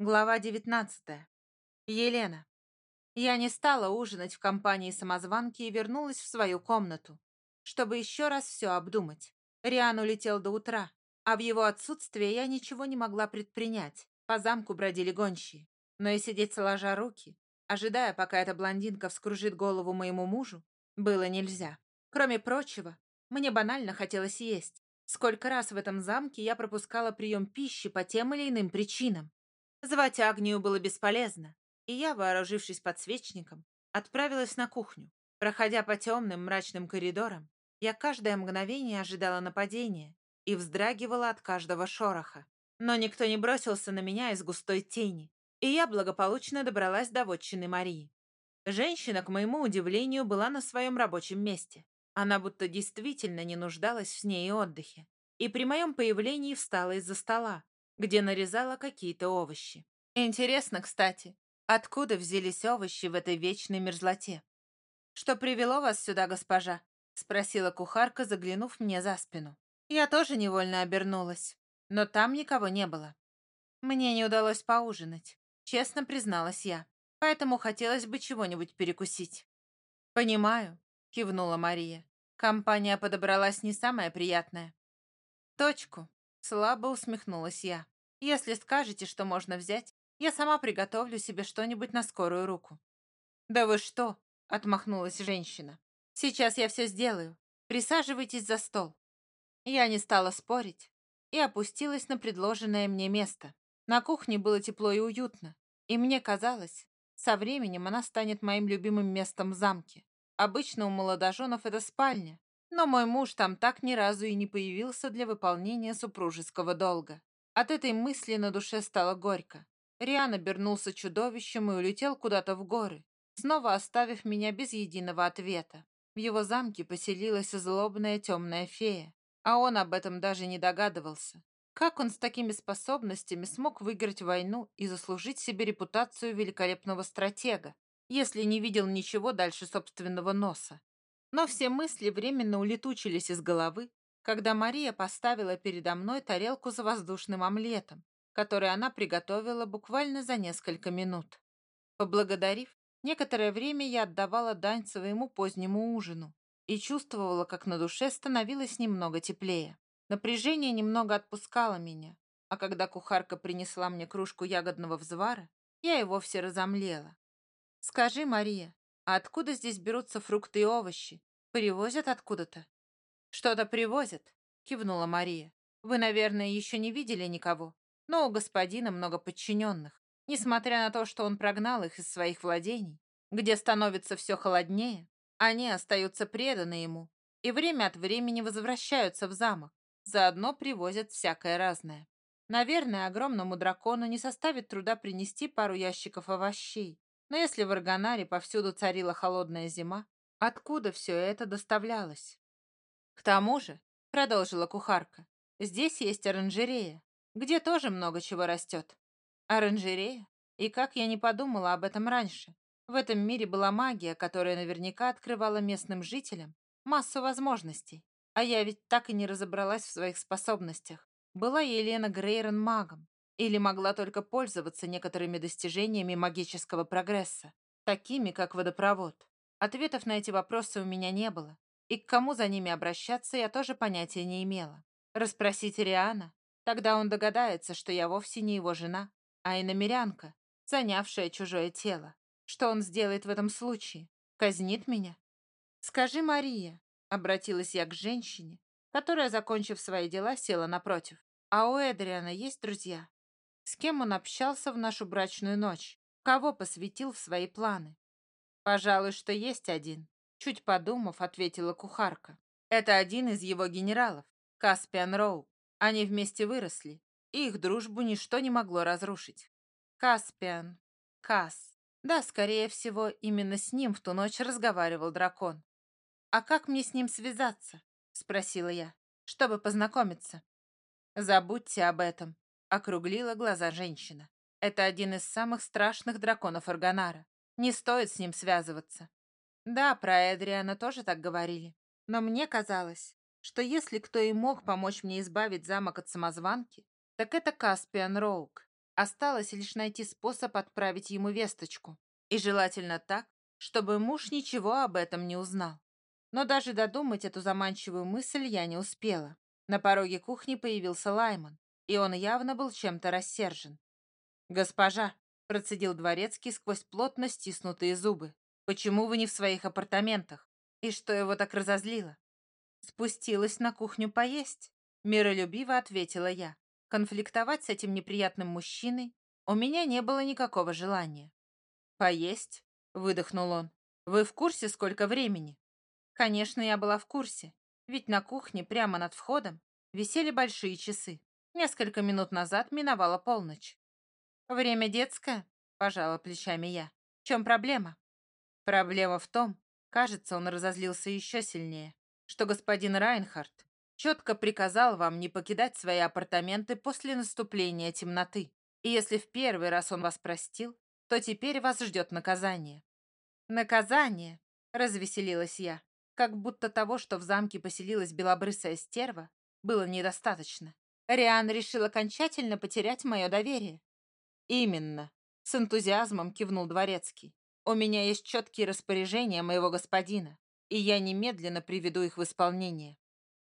Глава 19. Елена. Я не стала ужинать в компании самозванки и вернулась в свою комнату, чтобы еще раз все обдумать. Риан улетел до утра, а в его отсутствие я ничего не могла предпринять. По замку бродили гонщие. Но и сидеть сложа руки, ожидая, пока эта блондинка вскружит голову моему мужу, было нельзя. Кроме прочего, мне банально хотелось есть. Сколько раз в этом замке я пропускала прием пищи по тем или иным причинам. Звать Агнию было бесполезно, и я, вооружившись подсвечником, отправилась на кухню. Проходя по темным мрачным коридорам, я каждое мгновение ожидала нападения и вздрагивала от каждого шороха. Но никто не бросился на меня из густой тени, и я благополучно добралась до вотчины Марии. Женщина, к моему удивлению, была на своем рабочем месте. Она будто действительно не нуждалась в сне и отдыхе. И при моем появлении встала из-за стола, где нарезала какие-то овощи. Интересно, кстати, откуда взялись овощи в этой вечной мерзлоте? «Что привело вас сюда, госпожа?» — спросила кухарка, заглянув мне за спину. Я тоже невольно обернулась, но там никого не было. Мне не удалось поужинать, честно призналась я, поэтому хотелось бы чего-нибудь перекусить. «Понимаю», — кивнула Мария. Компания подобралась не самая приятная. «Точку», Слабо усмехнулась я. «Если скажете, что можно взять, я сама приготовлю себе что-нибудь на скорую руку». «Да вы что?» — отмахнулась женщина. «Сейчас я все сделаю. Присаживайтесь за стол». Я не стала спорить и опустилась на предложенное мне место. На кухне было тепло и уютно, и мне казалось, со временем она станет моим любимым местом в замке. Обычно у молодоженов это спальня, но мой муж там так ни разу и не появился для выполнения супружеского долга. От этой мысли на душе стало горько. Риан обернулся чудовищем и улетел куда-то в горы, снова оставив меня без единого ответа. В его замке поселилась злобная темная фея, а он об этом даже не догадывался. Как он с такими способностями смог выиграть войну и заслужить себе репутацию великолепного стратега, если не видел ничего дальше собственного носа? Но все мысли временно улетучились из головы, когда Мария поставила передо мной тарелку с воздушным омлетом, который она приготовила буквально за несколько минут. Поблагодарив, некоторое время я отдавала дань своему позднему ужину и чувствовала, как на душе становилось немного теплее. Напряжение немного отпускало меня, а когда кухарка принесла мне кружку ягодного взвара, я и вовсе разомлела. «Скажи, Мария, а откуда здесь берутся фрукты и овощи? Привозят откуда-то?» «Что-то привозят», — кивнула Мария. «Вы, наверное, еще не видели никого, но у господина много подчиненных. Несмотря на то, что он прогнал их из своих владений, где становится все холоднее, они остаются преданы ему и время от времени возвращаются в замок, заодно привозят всякое разное. Наверное, огромному дракону не составит труда принести пару ящиков овощей, но если в Арганаре повсюду царила холодная зима, откуда все это доставлялось? Тому же, продолжила кухарка, здесь есть оранжерея, где тоже много чего растет. Оранжерея? И как я не подумала об этом раньше. В этом мире была магия, которая наверняка открывала местным жителям массу возможностей. А я ведь так и не разобралась в своих способностях. Была Елена Грейрон магом, или могла только пользоваться некоторыми достижениями магического прогресса, такими как водопровод. Ответов на эти вопросы у меня не было, и к кому за ними обращаться я тоже понятия не имела. Расспросить Риана, тогда он догадается, что я вовсе не его жена, а иномерянка, занявшая чужое тело. Что он сделает в этом случае? Казнит меня? «Скажи, Мария», — обратилась я к женщине, которая, закончив свои дела, села напротив. «А у Эдриана есть друзья?» С кем он общался в нашу брачную ночь? Кого посвятил в свои планы? Пожалуй, что есть один. Чуть подумав, ответила кухарка. Это один из его генералов, Каспиан Роу. Они вместе выросли, и их дружбу ничто не могло разрушить. Каспиан. Кас. Да, скорее всего, именно с ним в ту ночь разговаривал дракон. «А как мне с ним связаться?» — спросила я, чтобы познакомиться. «Забудьте об этом», Округлила глаза женщина. Это один из самых страшных драконов Арганара. Не стоит с ним связываться. Да, про Эдриана тоже так говорили. Но мне казалось, что если кто и мог помочь мне избавить замок от самозванки, так это Каспиан Роук. Осталось лишь найти способ отправить ему весточку. И желательно так, чтобы муж ничего об этом не узнал. Но даже додумать эту заманчивую мысль я не успела. На пороге кухни появился Лайман, и он явно был чем-то рассержен. «Госпожа», — процедил дворецкий сквозь плотно стиснутые зубы, «почему вы не в своих апартаментах? И что его так разозлило?» «Спустилась на кухню поесть», — миролюбиво ответила я. Конфликтовать с этим неприятным мужчиной у меня не было никакого желания. «Поесть?» — выдохнул он. «Вы в курсе, сколько времени?» Конечно, я была в курсе, ведь на кухне прямо над входом висели большие часы. Несколько минут назад миновала полночь. «Время детское?» — пожала плечами я. «В чем проблема?» Проблема в том, кажется, он разозлился еще сильнее, что господин Райнхард четко приказал вам не покидать свои апартаменты после наступления темноты. И если в первый раз он вас простил, то теперь вас ждет наказание. Наказание, развеселилась я, как будто того, что в замке поселилась белобрысая стерва, было недостаточно. Риан решил окончательно потерять мое доверие. Именно, с энтузиазмом кивнул дворецкий. У меня есть четкие распоряжения моего господина, и я немедленно приведу их в исполнение.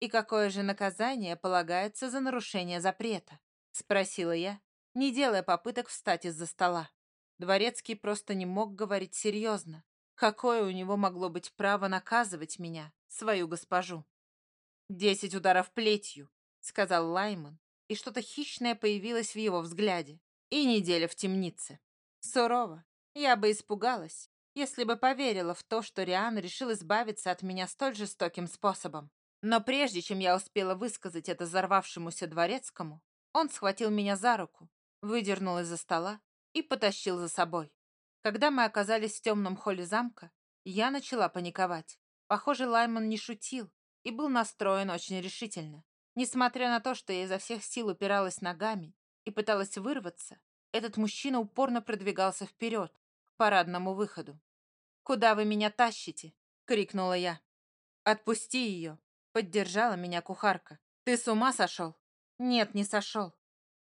«И какое же наказание полагается за нарушение запрета?» — спросила я, не делая попыток встать из-за стола. Дворецкий просто не мог говорить серьезно. Какое у него могло быть право наказывать меня, свою госпожу? «Десять ударов плетью», — сказал Лайман, и что-то хищное появилось в его взгляде. И неделя в темнице. Сурово. Я бы испугалась, если бы поверила в то, что Риан решил избавиться от меня столь жестоким способом. Но прежде чем я успела высказать это взорвавшемуся дворецкому, он схватил меня за руку, выдернул из-за стола и потащил за собой. Когда мы оказались в темном холле замка, я начала паниковать. Похоже, Лайман не шутил и был настроен очень решительно. Несмотря на то, что я изо всех сил упиралась ногами и пыталась вырваться, этот мужчина упорно продвигался вперед, парадному выходу. «Куда вы меня тащите?» — крикнула я. «Отпусти ее!» Поддержала меня кухарка. «Ты с ума сошел?» «Нет, не сошел.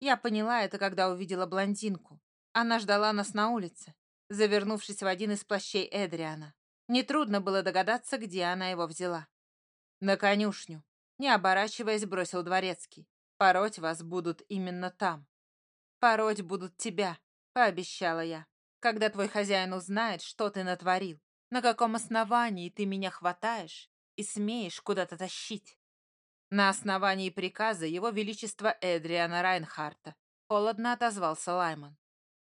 Я поняла это, когда увидела блондинку. Она ждала нас на улице, завернувшись в один из плащей Эдриана. Нетрудно было догадаться, где она его взяла. «На конюшню», — не оборачиваясь, бросил дворецкий. «Пороть вас будут именно там». «Пороть будут тебя», — пообещала я. «Когда твой хозяин узнает, что ты натворил, на каком основании ты меня хватаешь, и смеешь куда-то тащить. На основании приказа его величества Эдриана Райнхарта холодно отозвался Лайман.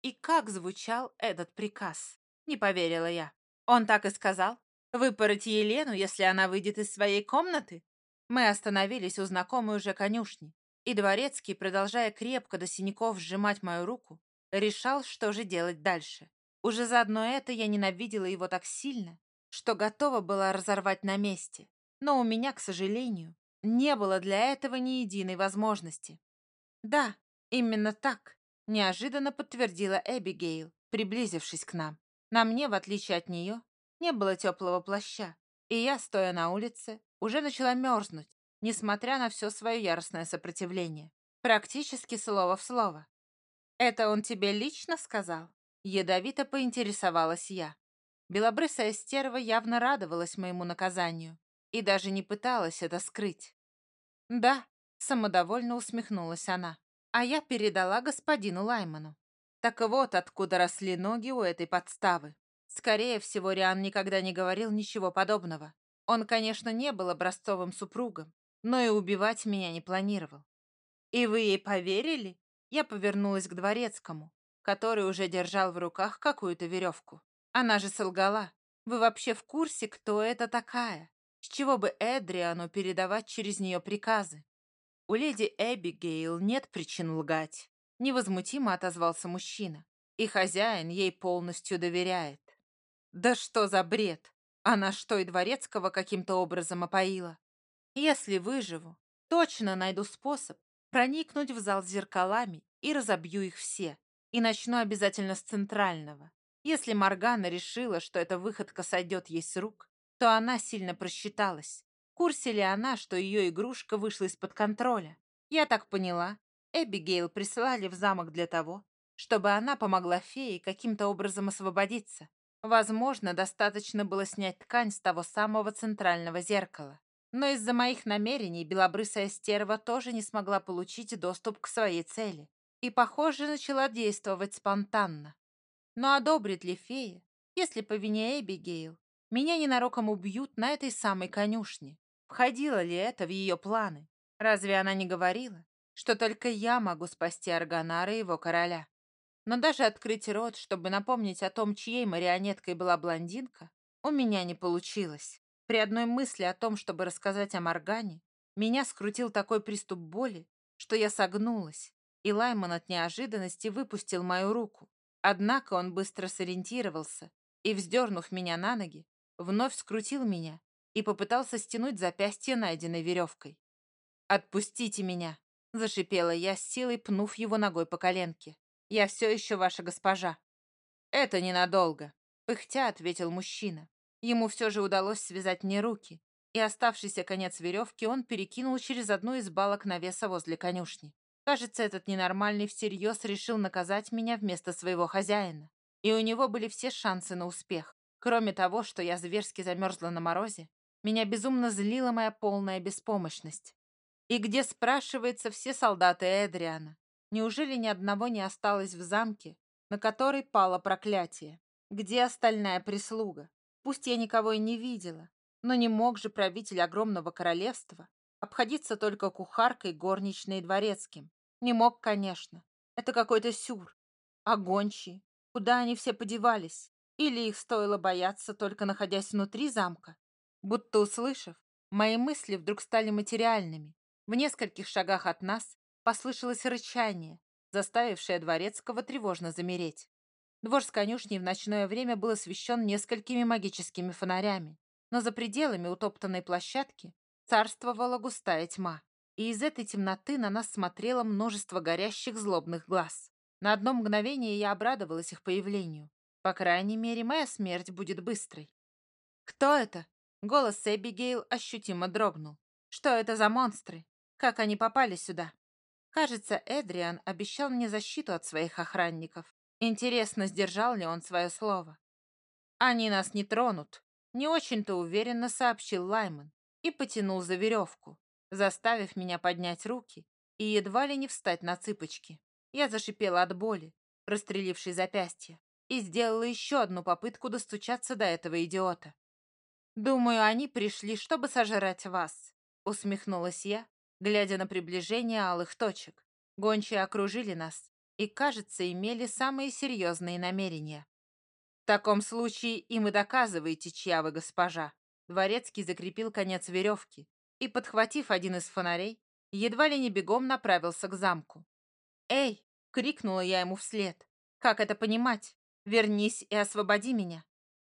И как звучал этот приказ? Не поверила я. Он так и сказал? Выпороть Елену, если она выйдет из своей комнаты? Мы остановились у знакомой уже конюшни, и Дворецкий, продолжая крепко до синяков сжимать мою руку, решал, что же делать дальше. Уже заодно это я ненавидела его так сильно, что готова была разорвать на месте. Но у меня, к сожалению, не было для этого ни единой возможности. «Да, именно так», — неожиданно подтвердила Эбигейл, приблизившись к нам. На мне, в отличие от нее, не было теплого плаща, и я, стоя на улице, уже начала мерзнуть, несмотря на все свое яростное сопротивление. Практически слово в слово. «Это он тебе лично сказал?» Ядовито поинтересовалась я. Белобрысая стерва явно радовалась моему наказанию и даже не пыталась это скрыть. «Да», — самодовольно усмехнулась она, а я передала господину Лайману. Так вот, откуда росли ноги у этой подставы. Скорее всего, Риан никогда не говорил ничего подобного. Он, конечно, не был образцовым супругом, но и убивать меня не планировал. «И вы ей поверили?» Я повернулась к дворецкому, который уже держал в руках какую-то веревку. Она же солгала. Вы вообще в курсе, кто это такая? С чего бы Эдриану передавать через нее приказы? У леди Эбигейл нет причин лгать. Невозмутимо отозвался мужчина. И хозяин ей полностью доверяет. Да что за бред? Она что, и дворецкого каким-то образом опоила? Если выживу, точно найду способ проникнуть в зал с зеркалами и разобью их все. И начну обязательно с центрального. Если Моргана решила, что эта выходка сойдет ей с рук, то она сильно просчиталась. В курсе ли она, что ее игрушка вышла из-под контроля? Я так поняла, Эбигейл присылали в замок для того, чтобы она помогла фее каким-то образом освободиться. Возможно, достаточно было снять ткань с того самого центрального зеркала. Но из-за моих намерений белобрысая стерва тоже не смогла получить доступ к своей цели. И, похоже, начала действовать спонтанно. Но одобрит ли фея, если по вине Эбигейл меня ненароком убьют на этой самой конюшне? Входило ли это в ее планы? Разве она не говорила, что только я могу спасти Арганара и его короля? Но даже открыть рот, чтобы напомнить о том, чьей марионеткой была блондинка, у меня не получилось. При одной мысли о том, чтобы рассказать о Моргане, меня скрутил такой приступ боли, что я согнулась, и Лайман от неожиданности выпустил мою руку. Однако он быстро сориентировался и, вздернув меня на ноги, вновь скрутил меня и попытался стянуть запястье найденной веревкой. «Отпустите меня!» — зашипела я, с силой пнув его ногой по коленке. «Я все еще ваша госпожа». «Это ненадолго», — пыхтя ответил мужчина. Ему все же удалось связать мне руки, и оставшийся конец веревки он перекинул через одну из балок навеса возле конюшни. Кажется, этот ненормальный всерьез решил наказать меня вместо своего хозяина. И у него были все шансы на успех. Кроме того, что я зверски замерзла на морозе, меня безумно злила моя полная беспомощность. И где, спрашивается, все солдаты Эдриана? Неужели ни одного не осталось в замке, на который пало проклятие? Где остальная прислуга? Пусть я никого и не видела, но не мог же правитель огромного королевства обходиться только кухаркой, горничной и дворецким. Не мог, конечно. Это какой-то сюр. А гончие? Куда они все подевались? Или их стоило бояться, только находясь внутри замка? Будто услышав, мои мысли вдруг стали материальными. В нескольких шагах от нас послышалось рычание, заставившее Дворецкого тревожно замереть. Двор с конюшней в ночное время был освещен несколькими магическими фонарями, но за пределами утоптанной площадки царствовала густая тьма, и из этой темноты на нас смотрело множество горящих злобных глаз. На одно мгновение я обрадовалась их появлению. По крайней мере, моя смерть будет быстрой. «Кто это?» Голос Эбигейл ощутимо дрогнул. «Что это за монстры? Как они попали сюда?» Кажется, Эдриан обещал мне защиту от своих охранников. Интересно, сдержал ли он свое слово. «Они нас не тронут», — не очень-то уверенно сообщил Лайман и потянул за веревку, заставив меня поднять руки и едва ли не встать на цыпочки. Я зашипела от боли, прострелившей запястье, и сделала еще одну попытку достучаться до этого идиота. «Думаю, они пришли, чтобы сожрать вас», — усмехнулась я, глядя на приближение алых точек. Гончие окружили нас и, кажется, имели самые серьезные намерения. «В таком случае им и доказываете, чья вы госпожа». Дворецкий закрепил конец веревки и, подхватив один из фонарей, едва ли не бегом направился к замку. «Эй!» — крикнула я ему вслед. «Как это понимать? Вернись и освободи меня!»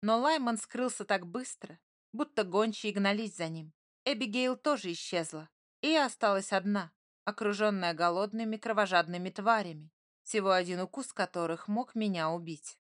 Но Лайман скрылся так быстро, будто гончие гнались за ним. Эбигейл тоже исчезла, и осталась одна, окруженная голодными кровожадными тварями, всего один укус которых мог меня убить.